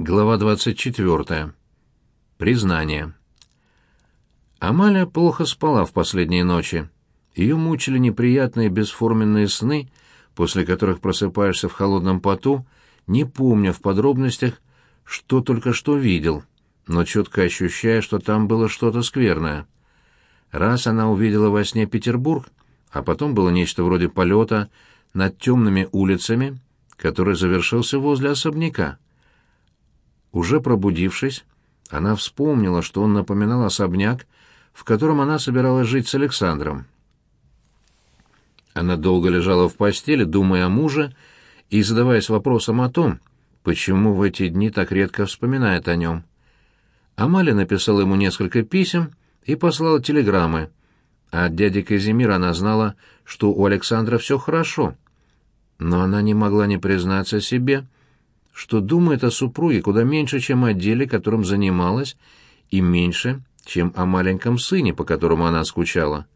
Глава 24. Признание. Амалия плохо спала в последние ночи. Ее мучили неприятные бесформенные сны, после которых просыпаешься в холодном поту, не помня в подробностях, что только что видел, но четко ощущая, что там было что-то скверное. Раз она увидела во сне Петербург, а потом было нечто вроде полета над темными улицами, который завершился возле особняка. Уже пробудившись, она вспомнила, что он напоминал особняк, в котором она собиралась жить с Александром. Она долго лежала в постели, думая о муже и задаваясь вопросом о том, почему в эти дни так редко вспоминает о нем. Амалия написала ему несколько писем и послала телеграммы. А от дяди Казимира она знала, что у Александра все хорошо. Но она не могла не признаться себе, что думает о супруге куда меньше, чем о деле, которым занималась, и меньше, чем о маленьком сыне, по которому она скучала.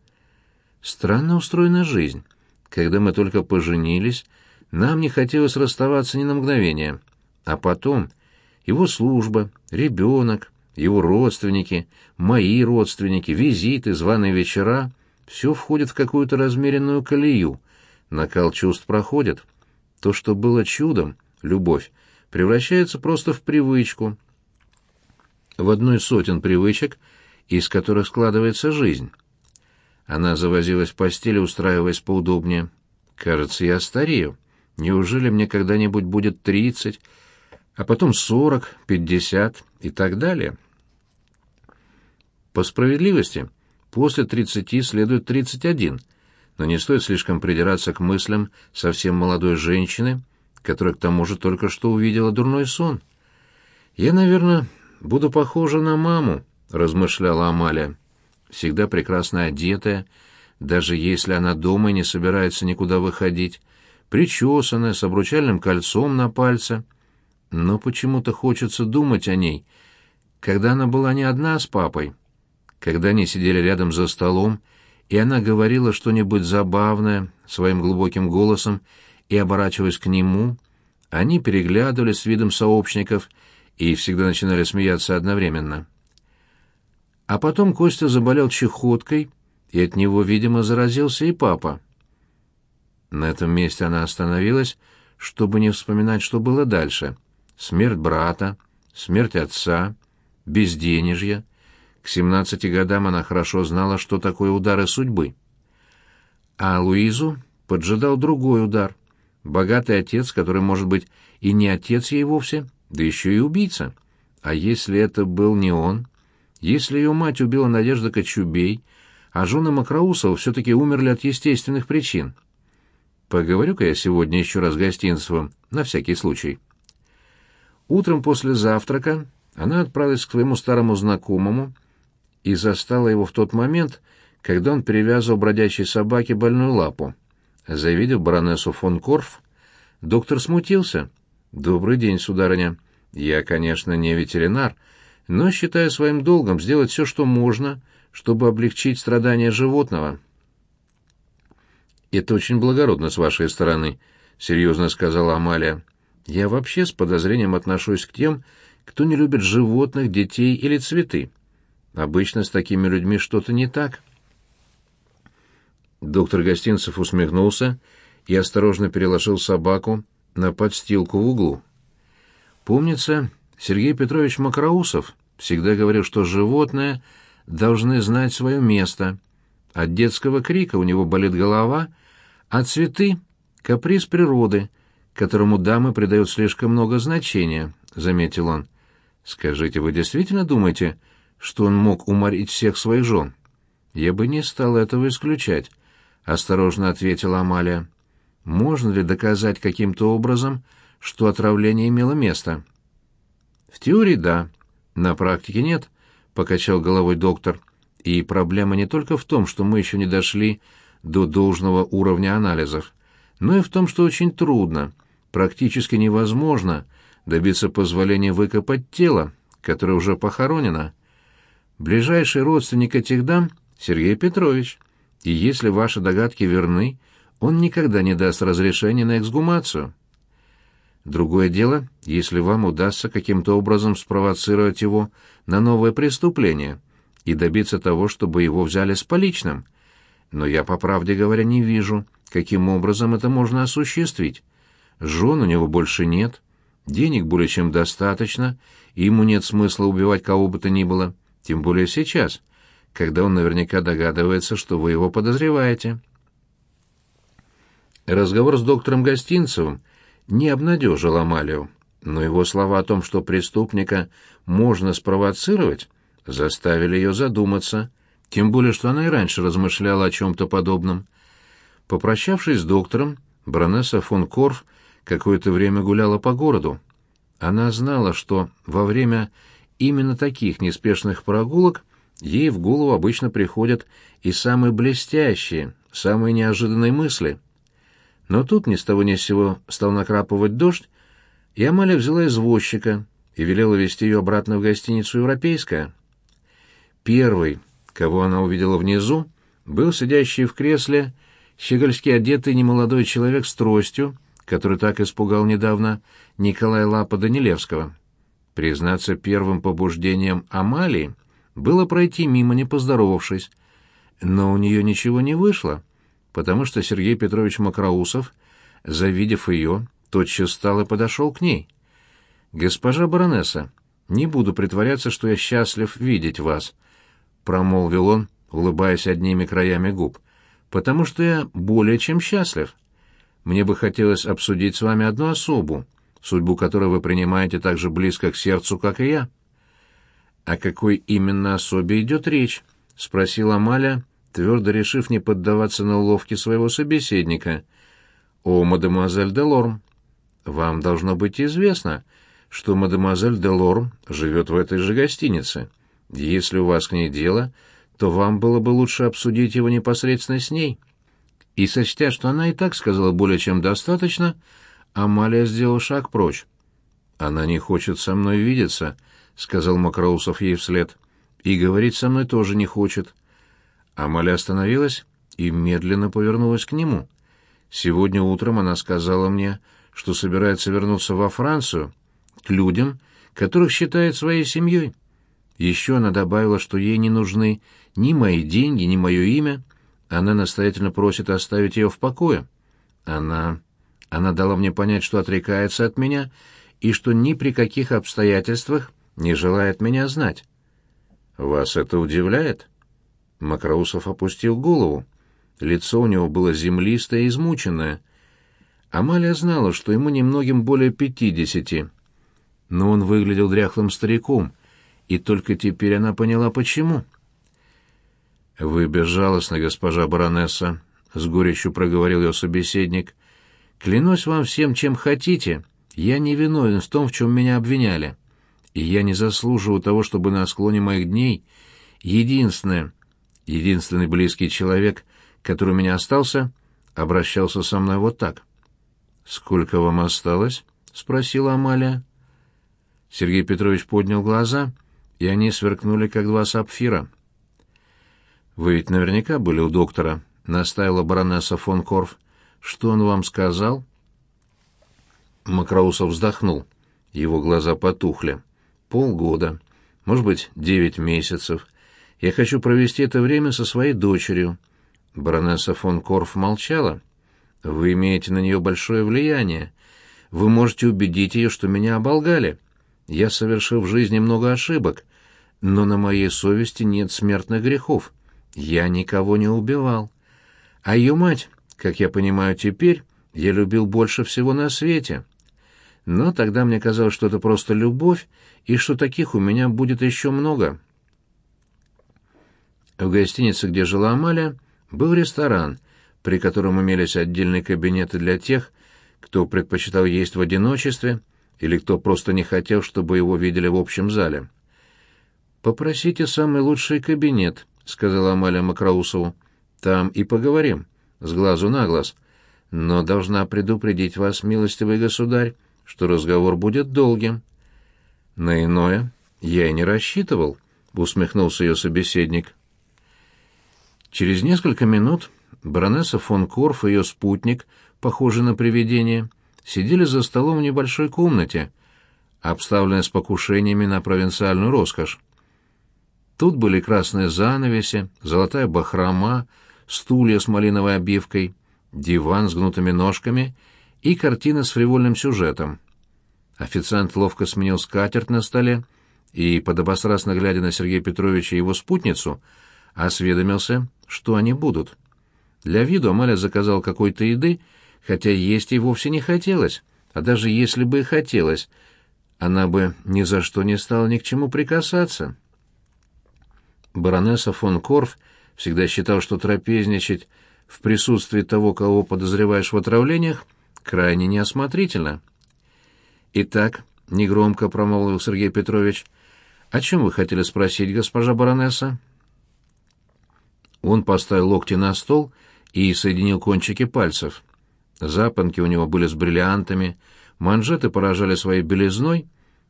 Странно устроена жизнь. Когда мы только поженились, нам не хотелось расставаться ни на мгновение. А потом его служба, ребенок, его родственники, мои родственники, визиты, званые вечера — все входит в какую-то размеренную колею. Накал чувств проходит. То, что было чудом, любовь, превращается просто в привычку. В одной из сотен привычек, из которых складывается жизнь. Она завозилась в постели, устраиваясь поудобнее. «Кажется, я старею. Неужели мне когда-нибудь будет тридцать, а потом сорок, пятьдесят и так далее?» По справедливости, после тридцати следует тридцать один, но не стоит слишком придираться к мыслям совсем молодой женщины, которая к тому же только что увидела дурной сон. «Я, наверное, буду похожа на маму», — размышляла Амалия. «Всегда прекрасно одетая, даже если она дома и не собирается никуда выходить, причесанная, с обручальным кольцом на пальце. Но почему-то хочется думать о ней, когда она была не одна с папой, когда они сидели рядом за столом, и она говорила что-нибудь забавное своим глубоким голосом и, оборачиваясь к нему, они переглядывались с видом сообщников и всегда начинали смеяться одновременно. А потом Костя заболел чехоткой, и от него, видимо, заразился и папа. На этом месте она остановилась, чтобы не вспоминать, что было дальше. Смерть брата, смерть отца, безденежье. К семнадцати годам она хорошо знала, что такое удары судьбы. А Луизу поджидал другой удар. Богатый отец, который, может быть, и не отец ей вовсе, да еще и убийца. А если это был не он? Если ее мать убила Надежда Кочубей, а жены Макроусова все-таки умерли от естественных причин? Поговорю-ка я сегодня еще раз с Гостинцевым, на всякий случай. Утром после завтрака она отправилась к своему старому знакомому и застала его в тот момент, когда он перевязывал бродячей собаке больную лапу. Завидев баронессу фон Корф, доктор смутился. «Добрый день, сударыня. Я, конечно, не ветеринар, но считаю своим долгом сделать все, что можно, чтобы облегчить страдания животного». «Это очень благородно с вашей стороны», — серьезно сказала Амалия. «Я вообще с подозрением отношусь к тем, кто не любит животных, детей или цветы. Обычно с такими людьми что-то не так». Доктор Гостинцев усмехнулся и осторожно переложил собаку на подстилку в углу. Помнится, Сергей Петрович Макроусов всегда говорил, что животные должны знать свое место. От детского крика у него болит голова, а цветы — каприз природы, которому дамы придают слишком много значения, — заметил он. Скажите, вы действительно думаете, что он мог уморить всех своих жен? Я бы не стал этого исключать. — осторожно ответила Амалия. «Можно ли доказать каким-то образом, что отравление имело место?» «В теории да, на практике нет», — покачал головой доктор. «И проблема не только в том, что мы еще не дошли до должного уровня анализов, но и в том, что очень трудно, практически невозможно добиться позволения выкопать тело, которое уже похоронено. Ближайший родственник этих дам — Сергей Петрович». И если ваши догадки верны, он никогда не даст разрешения на эксгумацию. Другое дело, если вам удастся каким-то образом спровоцировать его на новое преступление и добиться того, чтобы его взяли с поличным. Но я, по правде говоря, не вижу, каким образом это можно осуществить. Жен у него больше нет, денег более чем достаточно, и ему нет смысла убивать кого бы то ни было, тем более сейчас, когда он наверняка догадывается, что вы его подозреваете. Разговор с доктором Гостинцевым не обнадежил Амалию, но его слова о том, что преступника можно спровоцировать, заставили ее задуматься, тем более что она и раньше размышляла о чем-то подобном. Попрощавшись с доктором, баронесса фон Корф какое-то время гуляла по городу. Она знала, что во время именно таких неспешных прогулок ей в голову обычно приходят и самые блестящие, самые неожиданные мысли — но тут ни с того ни с сего стал накрапывать дождь, и Амалия взяла извозчика и велела везти ее обратно в гостиницу «Европейская». Первый, кого она увидела внизу, был сидящий в кресле щегольски одетый немолодой человек с тростью, который так испугал недавно Николая Лапа Данилевского. Признаться, первым побуждением Амалии было пройти мимо, не поздоровавшись, но у нее ничего не вышло потому что Сергей Петрович Макроусов, завидев ее, тотчас встал и подошел к ней. «Госпожа баронесса, не буду притворяться, что я счастлив видеть вас», — промолвил он, улыбаясь одними краями губ, «потому что я более чем счастлив. Мне бы хотелось обсудить с вами одну особу, судьбу которой вы принимаете так же близко к сердцу, как и я». «О какой именно особе идет речь?» — спросила Амаля, твердо решив не поддаваться на уловки своего собеседника. «О, мадемуазель де Лорм, вам должно быть известно, что мадемуазель де Лорм живет в этой же гостинице. Если у вас к ней дело, то вам было бы лучше обсудить его непосредственно с ней». И сочтя, что она и так сказала более чем достаточно, Амалия сделала шаг прочь. «Она не хочет со мной видеться», — сказал Макроусов ей вслед. «И говорить со мной тоже не хочет. Амаля остановилась и медленно повернулась к нему. Сегодня утром она сказала мне, что собирается вернуться во Францию, к людям, которых считает своей семьей. Еще она добавила, что ей не нужны ни мои деньги, ни мое имя. Она настоятельно просит оставить ее в покое. Она... Она дала мне понять, что отрекается от меня и что ни при каких обстоятельствах не желает меня знать. «Вас это удивляет?» Макроусов опустил голову. Лицо у него было землистое и измученное. Амалия знала, что ему немногим более пятидесяти. Но он выглядел дряхлым стариком, и только теперь она поняла, почему. «Вы безжалостны, госпожа баронесса», — с горечью проговорил ее собеседник. «Клянусь вам всем, чем хотите. Я не виновен в том, в чем меня обвиняли. И я не заслуживаю того, чтобы на склоне моих дней единственное, единственный близкий человек, который у меня остался, обращался со мной вот так. «Сколько вам осталось?» — спросила Амалия. Сергей Петрович поднял глаза, и они сверкнули, как два сапфира. «Вы ведь наверняка были у доктора», — настаивала баронесса фон Корф. «Что он вам сказал?» Макроусов вздохнул. Его глаза потухли. «Полгода, может быть, девять месяцев. Я хочу провести это время со своей дочерью». Баронесса фон Корф молчала. «Вы имеете на нее большое влияние. Вы можете убедить ее, что меня оболгали. Я совершил в жизни много ошибок, но на моей совести нет смертных грехов. Я никого не убивал. А ее мать, как я понимаю теперь, я любил больше всего на свете. Но тогда мне казалось, что это просто любовь, и что таких у меня будет еще много». В гостинице, где жила Амалия, был ресторан, при котором имелись отдельные кабинеты для тех, кто предпочитал есть в одиночестве или кто просто не хотел, чтобы его видели в общем зале. «Попросите самый лучший кабинет», — сказала Амалия Макроусову. «Там и поговорим, с глазу на глаз. Но должна предупредить вас, милостивый государь, что разговор будет долгим». «На иное я и не рассчитывал», — усмехнулся ее собеседник. Через несколько минут баронесса фон Корф и ее спутник, похожий на привидение, сидели за столом в небольшой комнате, обставленной с покушениями на провинциальную роскошь. Тут были красные занавеси, золотая бахрома, стулья с малиновой обивкой, диван с гнутыми ножками и картина с фривольным сюжетом. Официант ловко сменил скатерть на столе и, подобострастно глядя на Сергея Петровича и его спутницу, осведомился, что они будут. Для виду Амаля заказал какой-то еды, хотя есть ей вовсе не хотелось, а даже если бы и хотелось, она бы ни за что не стала ни к чему прикасаться. Баронесса фон Корф всегда считал, что трапезничать в присутствии того, кого подозреваешь в отравлениях, крайне неосмотрительно. «Итак», — негромко промолвил Сергей Петрович, — «о чем вы хотели спросить, госпожа баронесса?» Он поставил локти на стол и соединил кончики пальцев. Запонки у него были с бриллиантами, манжеты поражали своей белизной,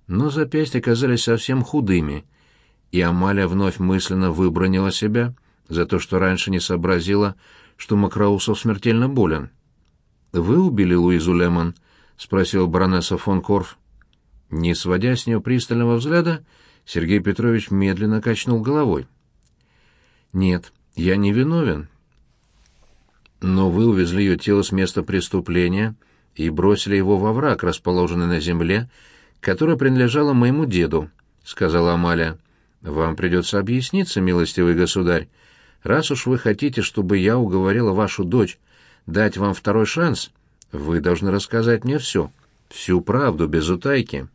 но запястья казались совсем худыми, и Амалия вновь мысленно выбронила себя за то, что раньше не сообразила, что Макроусов смертельно болен. «Вы убили Луизу Лемон?» — спросила баронесса фон Корф. Не сводя с нее пристального взгляда, Сергей Петрович медленно качнул головой. «Нет, я не виновен. Но вы увезли ее тело с места преступления и бросили его во враг, расположенный на земле, которая принадлежала моему деду», — сказала Амалия. Вам придется объясниться, милостивый государь. Раз уж вы хотите, чтобы я уговорила вашу дочь дать вам второй шанс, вы должны рассказать мне все, всю правду, без утайки.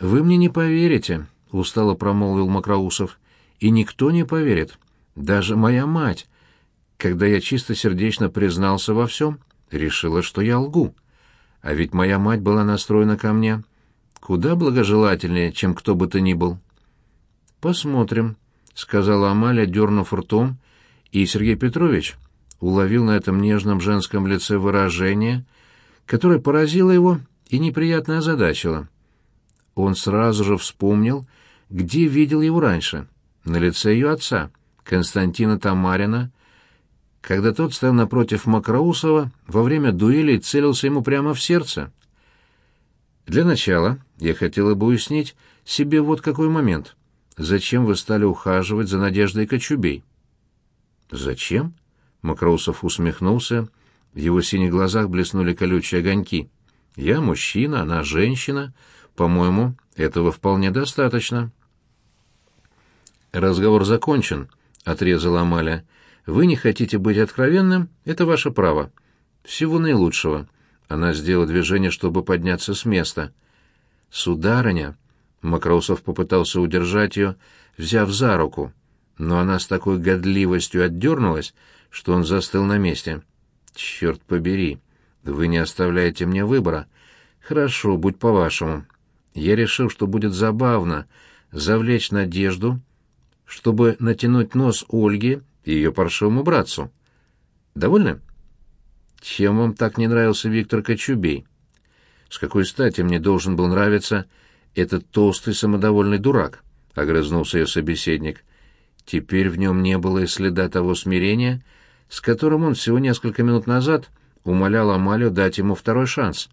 Вы мне не поверите, устало промолвил Макроусов. И никто не поверит, даже моя мать, когда я чистосердечно признался во всем, решила, что я лгу. А ведь моя мать была настроена ко мне куда благожелательнее, чем кто бы то ни был. «Посмотрим», — сказала Амалия, дернув ртом, и Сергей Петрович уловил на этом нежном женском лице выражение, которое поразило его и неприятно озадачило. Он сразу же вспомнил, где видел его раньше, на лице ее отца, Константина Тамарина, когда тот стоял напротив Макроусова во время дуэли и целился ему прямо в сердце. Для начала я хотела бы уяснить себе вот какой момент зачем вы стали ухаживать за Надеждой Кочубей?» «Зачем?» — Макроусов усмехнулся. В его синих глазах блеснули колючие огоньки. «Я мужчина, она женщина. По-моему, этого вполне достаточно». «Разговор закончен», — отрезала Амаля. «Вы не хотите быть откровенным? Это ваше право. Всего наилучшего». Она сделала движение, чтобы подняться с места. «Сударыня», Макроусов попытался удержать ее, взяв за руку, но она с такой годливостью отдернулась, что он застыл на месте. «Черт побери, вы не оставляете мне выбора. Хорошо, будь по-вашему. Я решил, что будет забавно завлечь Надежду, чтобы натянуть нос Ольге и ее паршивому братцу. Довольны? Чем вам так не нравился Виктор Кочубей? С какой стати мне должен был нравиться этот толстый самодовольный дурак, — огрызнулся ее собеседник. Теперь в нем не было и следа того смирения, с которым он всего несколько минут назад умолял Амалию дать ему второй шанс.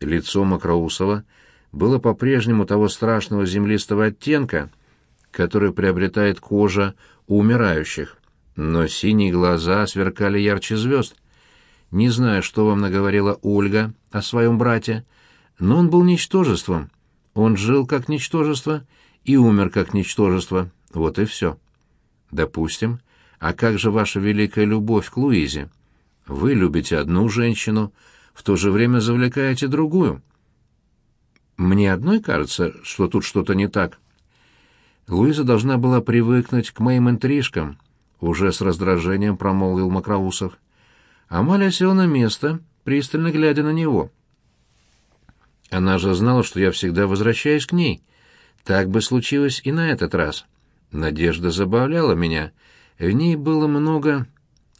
Лицо Макроусова было по-прежнему того страшного землистого оттенка, который приобретает кожа у умирающих, но синие глаза сверкали ярче звезд. Не знаю, что вам наговорила Ольга о своем брате, но он был ничтожеством, он жил как ничтожество и умер как ничтожество. Вот и все. Допустим. А как же ваша великая любовь к Луизе? Вы любите одну женщину, в то же время завлекаете другую. Мне одной кажется, что тут что-то не так. Луиза должна была привыкнуть к моим интрижкам, уже с раздражением промолвил Макроусов. Амалия села на место, пристально глядя на него. Она же знала, что я всегда возвращаюсь к ней. Так бы случилось и на этот раз. Надежда забавляла меня. В ней было много...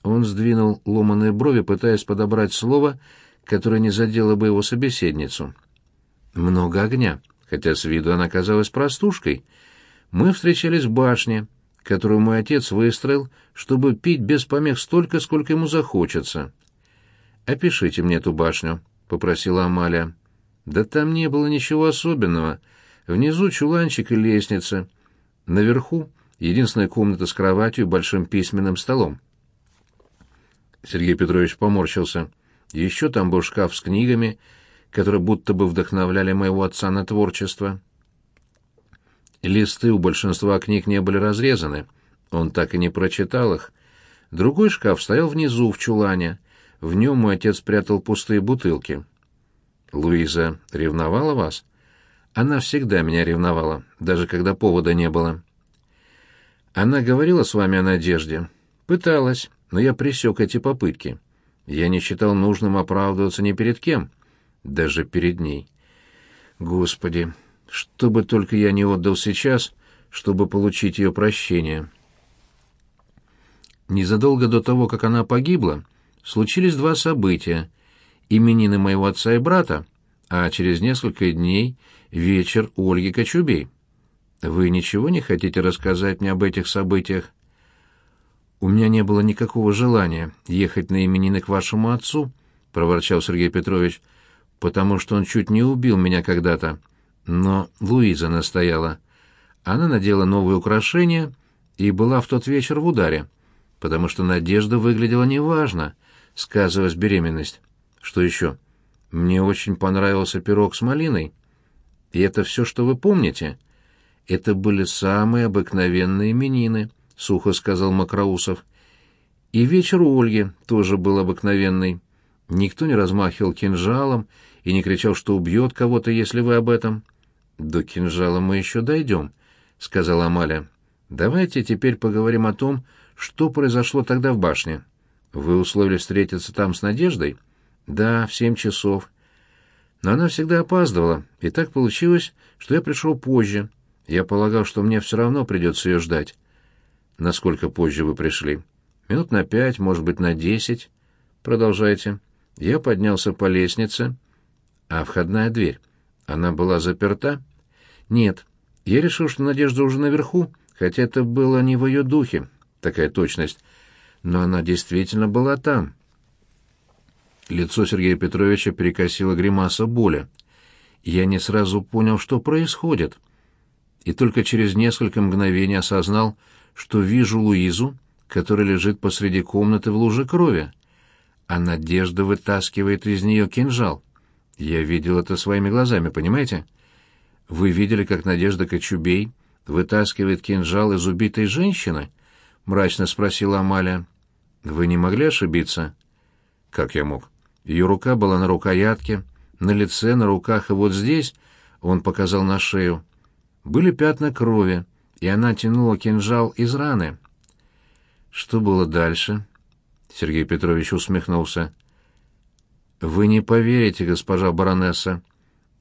Он сдвинул ломаные брови, пытаясь подобрать слово, которое не задело бы его собеседницу. Много огня, хотя с виду она казалась простушкой. Мы встречались в башне, которую мой отец выстроил, чтобы пить без помех столько, сколько ему захочется. «Опишите мне эту башню», — попросила Амалия. «Да там не было ничего особенного. Внизу чуланчик и лестница. Наверху единственная комната с кроватью и большим письменным столом». Сергей Петрович поморщился. Еще там был шкаф с книгами, которые будто бы вдохновляли моего отца на творчество. Листы у большинства книг не были разрезаны. Он так и не прочитал их. Другой шкаф стоял внизу, в чулане. В нем мой отец спрятал пустые бутылки. «Луиза ревновала вас?» «Она всегда меня ревновала, даже когда повода не было». «Она говорила с вами о надежде?» «Пыталась, но я пресек эти попытки. Я не считал нужным оправдываться ни перед кем, даже перед ней. Господи, что бы только я не отдал сейчас, чтобы получить ее прощение». Незадолго до того, как она погибла, случились два события. Именины моего отца и брата, а через несколько дней вечер Ольги Кочубей. Вы ничего не хотите рассказать мне об этих событиях? У меня не было никакого желания ехать на именины к вашему отцу, проворчал Сергей Петрович, потому что он чуть не убил меня когда-то. Но Луиза настояла. Она надела новые украшения и была в тот вечер в ударе потому что Надежда выглядела неважно, сказываясь беременность. Что еще? Мне очень понравился пирог с малиной. И это все, что вы помните? Это были самые обыкновенные именины, — сухо сказал Макроусов. И вечер у Ольги тоже был обыкновенный. Никто не размахивал кинжалом и не кричал, что убьет кого-то, если вы об этом. До кинжала мы еще дойдем, — сказала Амаля. Давайте теперь поговорим о том, что произошло тогда в башне? Вы условились встретиться там с Надеждой? Да, в семь часов. Но она всегда опаздывала, и так получилось, что я пришел позже. Я полагал, что мне все равно придется ее ждать. Насколько позже вы пришли? Минут на пять, может быть, на десять. Продолжайте. Я поднялся по лестнице. А входная дверь? Она была заперта? Нет. Я решил, что Надежда уже наверху, хотя это было не в ее духе такая точность, но она действительно была там. Лицо Сергея Петровича перекосило гримаса боли. Я не сразу понял, что происходит, и только через несколько мгновений осознал, что вижу Луизу, которая лежит посреди комнаты в луже крови, а Надежда вытаскивает из нее кинжал. Я видел это своими глазами, понимаете? Вы видели, как Надежда Кочубей вытаскивает кинжал из убитой женщины? мрачно спросила Амалия. Вы не могли ошибиться? Как я мог? Ее рука была на рукоятке, на лице, на руках и вот здесь, он показал на шею. Были пятна крови, и она тянула кинжал из раны. Что было дальше? Сергей Петрович усмехнулся. Вы не поверите, госпожа баронесса.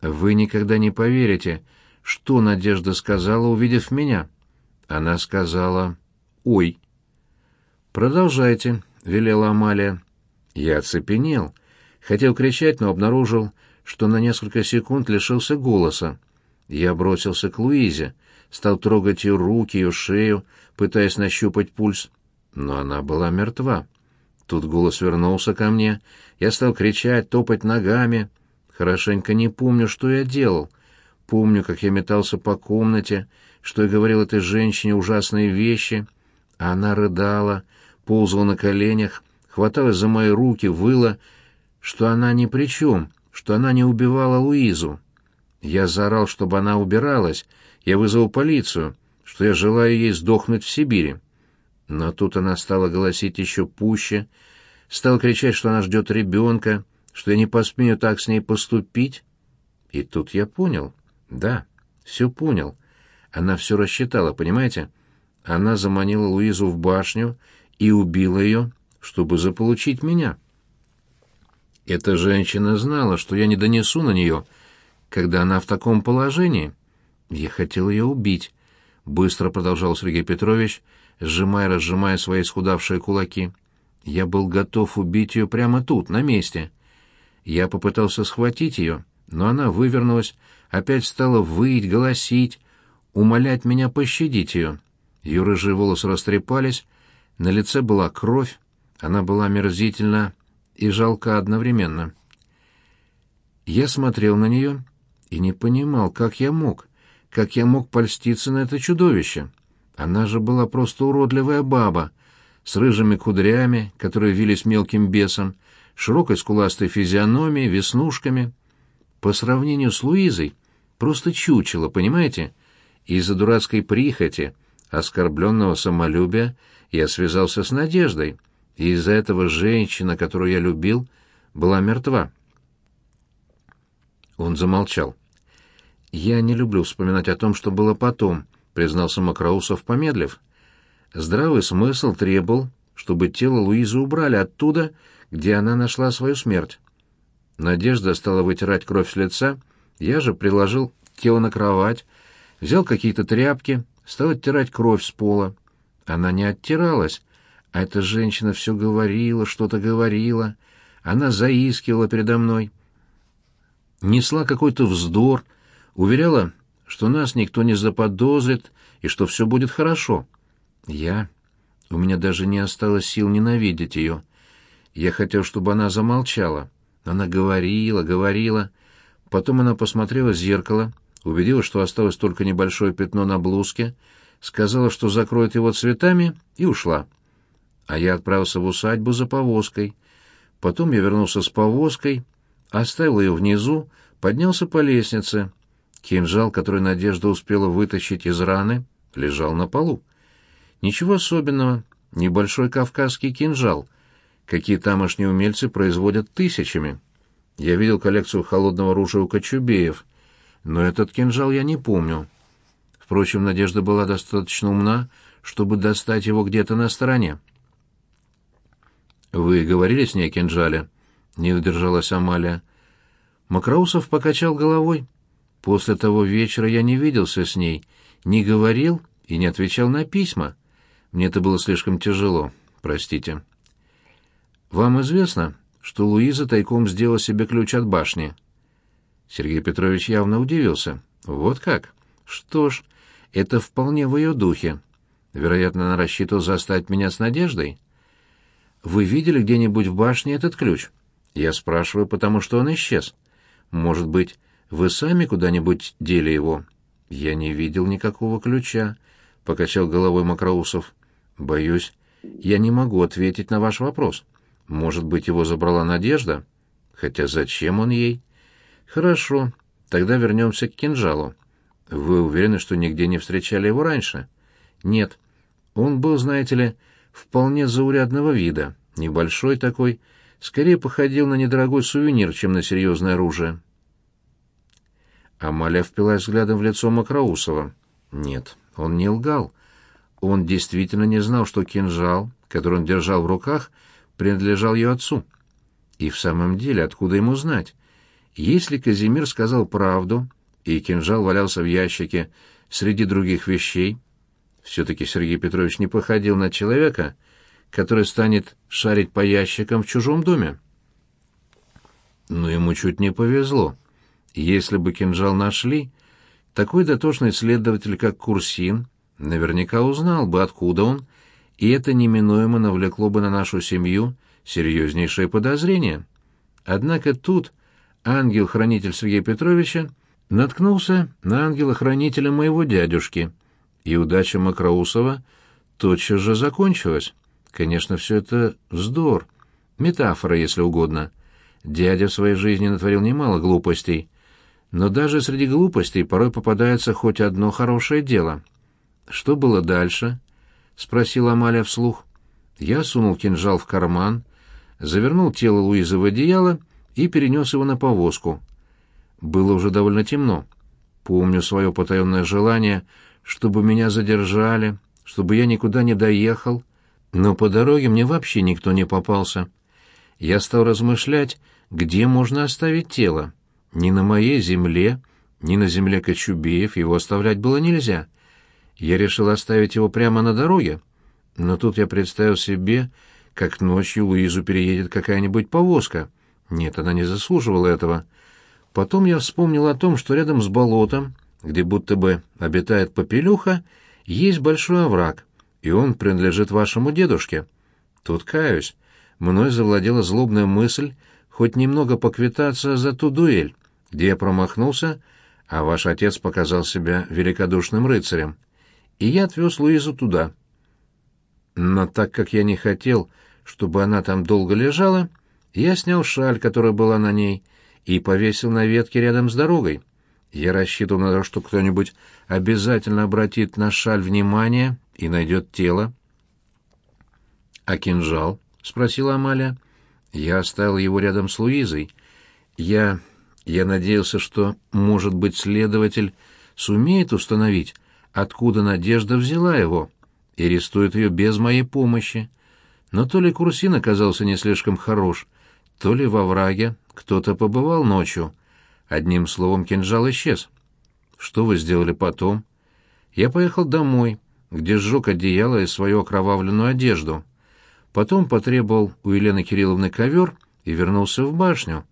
Вы никогда не поверите, что Надежда сказала, увидев меня. Она сказала: «Ой!» «Продолжайте», — велела Амалия. Я оцепенел. Хотел кричать, но обнаружил, что на несколько секунд лишился голоса. Я бросился к Луизе, стал трогать ее руки, ее шею, пытаясь нащупать пульс. Но она была мертва. Тут голос вернулся ко мне. Я стал кричать, топать ногами. Хорошенько не помню, что я делал. Помню, как я метался по комнате, что я говорил этой женщине ужасные вещи — она рыдала, ползала на коленях, хваталась за мои руки, выла, что она ни при чем, что она не убивала Луизу. Я заорал, чтобы она убиралась, я вызвал полицию, что я желаю ей сдохнуть в Сибири. Но тут она стала голосить еще пуще, стала кричать, что она ждет ребенка, что я не посмею так с ней поступить. И тут я понял. Да, все понял. Она все рассчитала, понимаете? она заманила Луизу в башню и убила ее, чтобы заполучить меня. Эта женщина знала, что я не донесу на нее, когда она в таком положении. Я хотел ее убить, — быстро продолжал Сергей Петрович, сжимая-разжимая свои схудавшие кулаки. Я был готов убить ее прямо тут, на месте. Я попытался схватить ее, но она вывернулась, опять стала выть, голосить, умолять меня пощадить ее. Ее рыжие волосы растрепались, на лице была кровь, она была мерзительна и жалка одновременно. Я смотрел на нее и не понимал, как я мог, как я мог польститься на это чудовище. Она же была просто уродливая баба, с рыжими кудрями, которые вились мелким бесом, широкой скуластой физиономией, веснушками. По сравнению с Луизой, просто чучело, понимаете? Из-за дурацкой прихоти, оскорбленного самолюбия, я связался с Надеждой, и из-за этого женщина, которую я любил, была мертва. Он замолчал. «Я не люблю вспоминать о том, что было потом», — признался Макроусов, помедлив. «Здравый смысл требовал, чтобы тело Луизы убрали оттуда, где она нашла свою смерть. Надежда стала вытирать кровь с лица, я же приложил тело на кровать, взял какие-то тряпки, стал оттирать кровь с пола. Она не оттиралась, а эта женщина все говорила, что-то говорила. Она заискивала передо мной. Несла какой-то вздор, уверяла, что нас никто не заподозрит и что все будет хорошо. Я... У меня даже не осталось сил ненавидеть ее. Я хотел, чтобы она замолчала. Она говорила, говорила. Потом она посмотрела в зеркало, убедилась, что осталось только небольшое пятно на блузке, сказала, что закроет его цветами, и ушла. А я отправился в усадьбу за повозкой. Потом я вернулся с повозкой, оставил ее внизу, поднялся по лестнице. Кинжал, который Надежда успела вытащить из раны, лежал на полу. Ничего особенного, небольшой кавказский кинжал, какие тамошние умельцы производят тысячами. Я видел коллекцию холодного оружия у Кочубеев, но этот кинжал я не помню. Впрочем, Надежда была достаточно умна, чтобы достать его где-то на стороне. «Вы говорили с ней о кинжале?» — не удержалась Амалия. Макроусов покачал головой. «После того вечера я не виделся с ней, не говорил и не отвечал на письма. Мне это было слишком тяжело, простите». «Вам известно, что Луиза тайком сделала себе ключ от башни?» Сергей Петрович явно удивился. «Вот как? Что ж, это вполне в ее духе. Вероятно, она рассчитывала застать меня с надеждой. Вы видели где-нибудь в башне этот ключ? Я спрашиваю, потому что он исчез. Может быть, вы сами куда-нибудь дели его? Я не видел никакого ключа, покачал головой Макроусов. Боюсь, я не могу ответить на ваш вопрос. Может быть, его забрала Надежда? Хотя зачем он ей? Хорошо, тогда вернемся к кинжалу. Вы уверены, что нигде не встречали его раньше? Нет. Он был, знаете ли, вполне заурядного вида, небольшой такой, скорее походил на недорогой сувенир, чем на серьезное оружие. Амалия впилась взглядом в лицо Макроусова. Нет, он не лгал. Он действительно не знал, что кинжал, который он держал в руках, принадлежал ее отцу. И в самом деле, откуда ему знать? Если Казимир сказал правду, и кинжал валялся в ящике среди других вещей, все-таки Сергей Петрович не походил на человека, который станет шарить по ящикам в чужом доме. Но ему чуть не повезло. Если бы кинжал нашли, такой дотошный следователь, как Курсин, наверняка узнал бы, откуда он, и это неминуемо навлекло бы на нашу семью серьезнейшее подозрение. Однако тут ангел-хранитель Сергея Петровича наткнулся на ангела-хранителя моего дядюшки, и удача Макроусова тотчас же закончилась. Конечно, все это вздор, метафора, если угодно. Дядя в своей жизни натворил немало глупостей, но даже среди глупостей порой попадается хоть одно хорошее дело. Что было дальше? спросила Амалия вслух. Я сунул кинжал в карман, завернул тело Луизы в одеяло и перенес его на повозку. Было уже довольно темно. Помню свое потаенное желание, чтобы меня задержали, чтобы я никуда не доехал, но по дороге мне вообще никто не попался. Я стал размышлять, где можно оставить тело. Ни на моей земле, ни на земле Кочубеев его оставлять было нельзя. Я решил оставить его прямо на дороге, но тут я представил себе, как ночью Луизу переедет какая-нибудь повозка. Нет, она не заслуживала этого. Потом я вспомнил о том, что рядом с болотом, где будто бы обитает попелюха, есть большой овраг, и он принадлежит вашему дедушке. Тут каюсь. Мной завладела злобная мысль хоть немного поквитаться за ту дуэль, где я промахнулся, а ваш отец показал себя великодушным рыцарем. И я отвез Луизу туда. Но так как я не хотел, чтобы она там долго лежала, я снял шаль, которая была на ней, и повесил на ветке рядом с дорогой. Я рассчитывал на то, что кто-нибудь обязательно обратит на шаль внимание и найдет тело. «А кинжал?» — спросила Амалия. Я оставил его рядом с Луизой. Я... я надеялся, что, может быть, следователь сумеет установить, откуда Надежда взяла его, и арестует ее без моей помощи. Но то ли Курсин оказался не слишком хорош, то ли во враге кто-то побывал ночью. Одним словом, кинжал исчез. Что вы сделали потом? Я поехал домой, где сжег одеяло и свою окровавленную одежду. Потом потребовал у Елены Кирилловны ковер и вернулся в башню.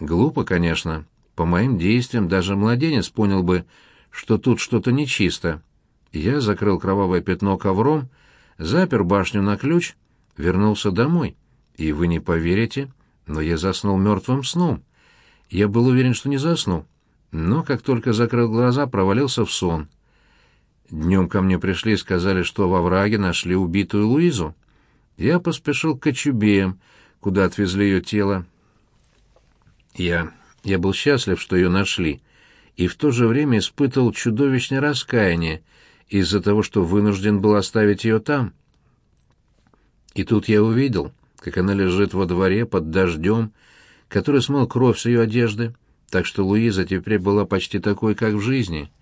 Глупо, конечно. По моим действиям даже младенец понял бы, что тут что-то нечисто. Я закрыл кровавое пятно ковром, запер башню на ключ, вернулся домой. И вы не поверите, но я заснул мертвым сном. Я был уверен, что не засну, но как только закрыл глаза, провалился в сон. Днем ко мне пришли и сказали, что во враге нашли убитую Луизу. Я поспешил к Кочубеям, куда отвезли ее тело. Я... я был счастлив, что ее нашли, и в то же время испытывал чудовищное раскаяние из-за того, что вынужден был оставить ее там. И тут я увидел, как она лежит во дворе под дождем, который смыл кровь с ее одежды, так что Луиза теперь была почти такой, как в жизни.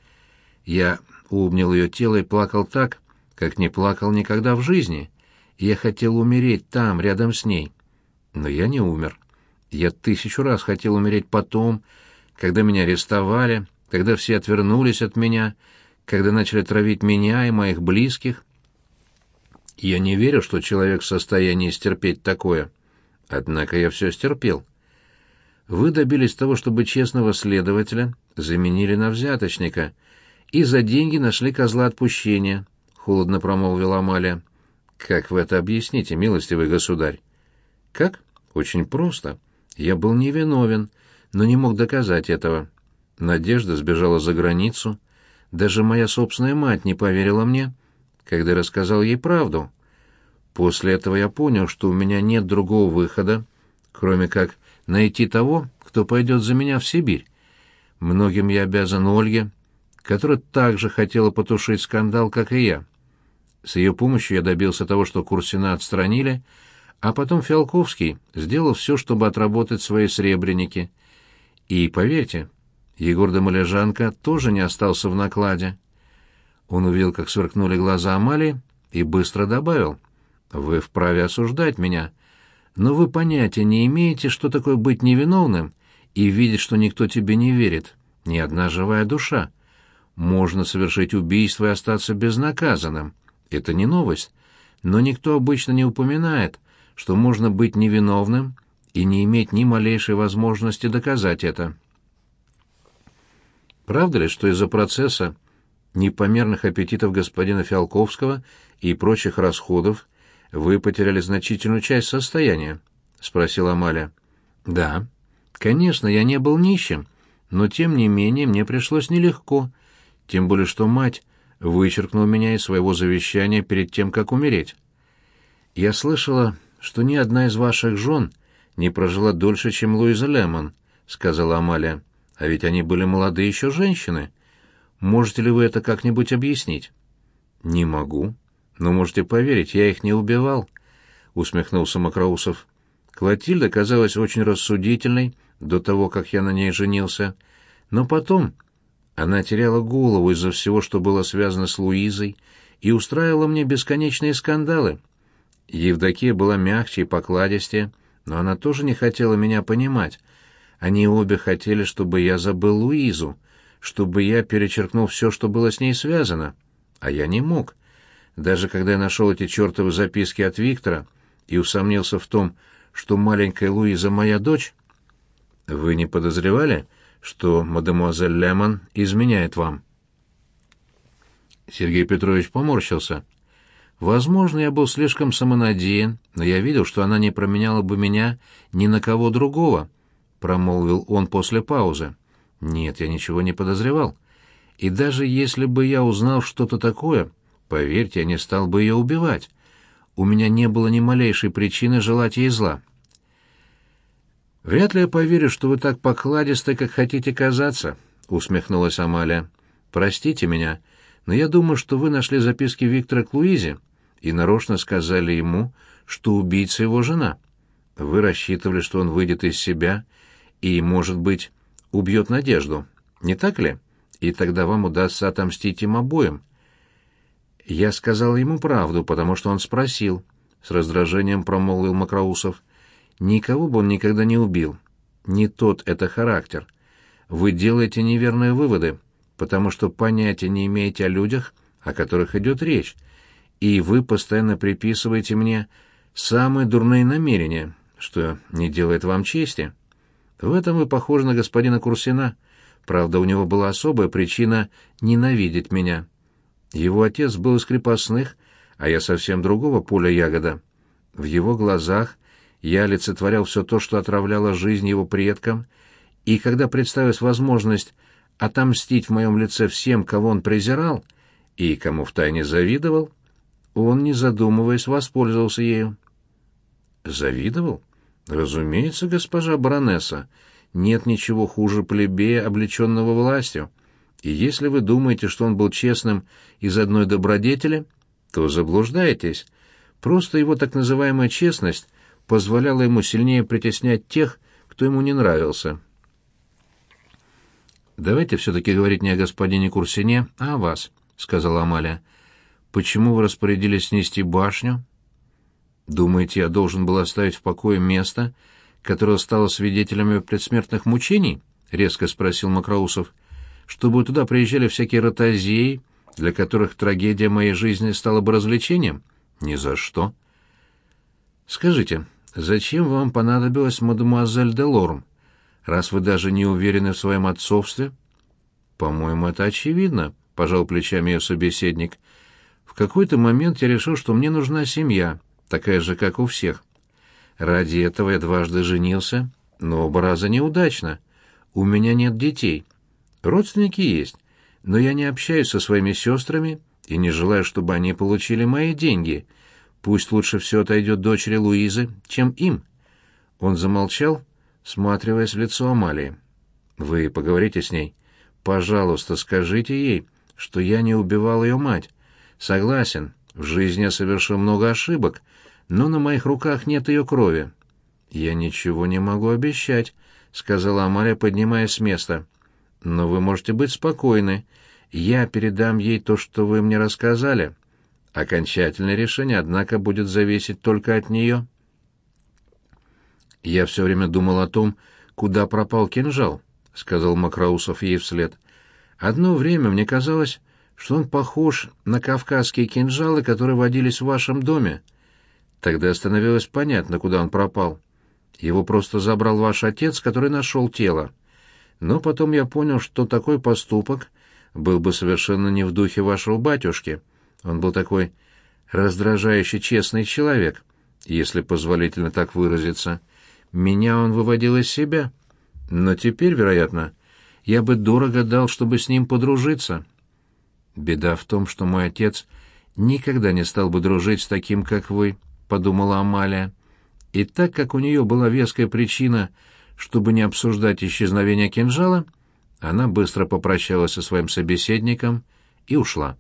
Я обнял ее тело и плакал так, как не плакал никогда в жизни. Я хотел умереть там, рядом с ней. Но я не умер. Я тысячу раз хотел умереть потом, когда меня арестовали, когда все отвернулись от меня, когда начали травить меня и моих близких. Я не верю, что человек в состоянии стерпеть такое. Однако я все стерпел. Вы добились того, чтобы честного следователя заменили на взяточника и за деньги нашли козла отпущения, — холодно промолвила Амалия. Как вы это объясните, милостивый государь? Как? Очень просто. Я был невиновен, но не мог доказать этого. Надежда сбежала за границу. Даже моя собственная мать не поверила мне, когда рассказал ей правду. После этого я понял, что у меня нет другого выхода, кроме как найти того, кто пойдет за меня в Сибирь. Многим я обязан Ольге, которая также хотела потушить скандал, как и я. С ее помощью я добился того, что Курсина отстранили, а потом Фиалковский сделал все, чтобы отработать свои сребреники. И, поверьте, Егор Домолежанко тоже не остался в накладе. Он увидел, как сверкнули глаза Амали, и быстро добавил, «Вы вправе осуждать меня, но вы понятия не имеете, что такое быть невиновным и видеть, что никто тебе не верит, ни одна живая душа. Можно совершить убийство и остаться безнаказанным. Это не новость, но никто обычно не упоминает, что можно быть невиновным и не иметь ни малейшей возможности доказать это. Правда ли, что из-за процесса непомерных аппетитов господина Фиалковского и прочих расходов вы потеряли значительную часть состояния? — спросила Амаля. — Да. Конечно, я не был нищим, но тем не менее мне пришлось нелегко, тем более что мать вычеркнул меня из своего завещания перед тем, как умереть. Я слышала, что ни одна из ваших жен не прожила дольше, чем Луиза Лемон, сказала Амалия. А ведь они были молодые еще женщины. Можете ли вы это как-нибудь объяснить? Не могу. Но можете поверить, я их не убивал, усмехнулся Макроусов. Клотильда казалась очень рассудительной до того, как я на ней женился, но потом она теряла голову из-за всего, что было связано с Луизой, и устраивала мне бесконечные скандалы. Евдокия была мягче и покладистее, но она тоже не хотела меня понимать. Они обе хотели, чтобы я забыл Луизу, чтобы я перечеркнул все, что было с ней связано. А я не мог. Даже когда я нашел эти чертовы записки от Виктора и усомнился в том, что маленькая Луиза моя дочь... Вы не подозревали, что мадемуазель Лемон изменяет вам?» Сергей Петрович поморщился. Возможно, я был слишком самонадеян, но я видел, что она не променяла бы меня ни на кого другого, — промолвил он после паузы. Нет, я ничего не подозревал. И даже если бы я узнал что-то такое, поверьте, я не стал бы ее убивать. У меня не было ни малейшей причины желать ей зла. «Вряд ли я поверю, что вы так покладисты, как хотите казаться», — усмехнулась Амалия. «Простите меня, но я думаю, что вы нашли записки Виктора к Луизе и нарочно сказали ему, что убийца его жена. Вы рассчитывали, что он выйдет из себя и, может быть, убьет Надежду, не так ли? И тогда вам удастся отомстить им обоим». Я сказал ему правду, потому что он спросил. С раздражением промолвил Макроусов. Никого бы он никогда не убил. Не тот это характер. Вы делаете неверные выводы, потому что понятия не имеете о людях, о которых идет речь, и вы постоянно приписываете мне самые дурные намерения, что не делает вам чести. В этом вы похожи на господина Курсина. Правда, у него была особая причина ненавидеть меня. Его отец был из крепостных, а я совсем другого поля ягода. В его глазах я олицетворял все то, что отравляло жизнь его предкам, и когда представилась возможность отомстить в моем лице всем, кого он презирал, и кому втайне завидовал, он, не задумываясь, воспользовался ею. Завидовал? Разумеется, госпожа баронесса. Нет ничего хуже плебея, облеченного властью. И если вы думаете, что он был честным из одной добродетели, то заблуждаетесь. Просто его так называемая честность позволяло ему сильнее притеснять тех, кто ему не нравился. «Давайте все-таки говорить не о господине Курсине, а о вас», — сказала Амалия. «Почему вы распорядились снести башню?» «Думаете, я должен был оставить в покое место, которое стало свидетелями предсмертных мучений?» — резко спросил Макроусов. «Чтобы туда приезжали всякие ротозеи, для которых трагедия моей жизни стала бы развлечением? Ни за что». «Скажите, Зачем вам понадобилась мадемуазель де Лорм, раз вы даже не уверены в своем отцовстве? По-моему, это очевидно, пожал плечами ее собеседник. В какой-то момент я решил, что мне нужна семья, такая же, как у всех. Ради этого я дважды женился, но оба раза неудачно. У меня нет детей. Родственники есть, но я не общаюсь со своими сестрами и не желаю, чтобы они получили мои деньги — Пусть лучше все отойдет дочери Луизы, чем им. Он замолчал, сматриваясь в лицо Амалии. Вы поговорите с ней. Пожалуйста, скажите ей, что я не убивал ее мать. Согласен, в жизни я совершил много ошибок, но на моих руках нет ее крови. Я ничего не могу обещать, сказала Амалия, поднимаясь с места. Но вы можете быть спокойны. Я передам ей то, что вы мне рассказали. Окончательное решение, однако, будет зависеть только от нее. «Я все время думал о том, куда пропал кинжал», — сказал Макроусов ей вслед. «Одно время мне казалось, что он похож на кавказские кинжалы, которые водились в вашем доме. Тогда становилось понятно, куда он пропал. Его просто забрал ваш отец, который нашел тело. Но потом я понял, что такой поступок был бы совершенно не в духе вашего батюшки». Он был такой раздражающий честный человек, если позволительно так выразиться. Меня он выводил из себя. Но теперь, вероятно, я бы дорого дал, чтобы с ним подружиться. Беда в том, что мой отец никогда не стал бы дружить с таким, как вы, — подумала Амалия. И так как у нее была веская причина, чтобы не обсуждать исчезновение кинжала, она быстро попрощалась со своим собеседником и ушла.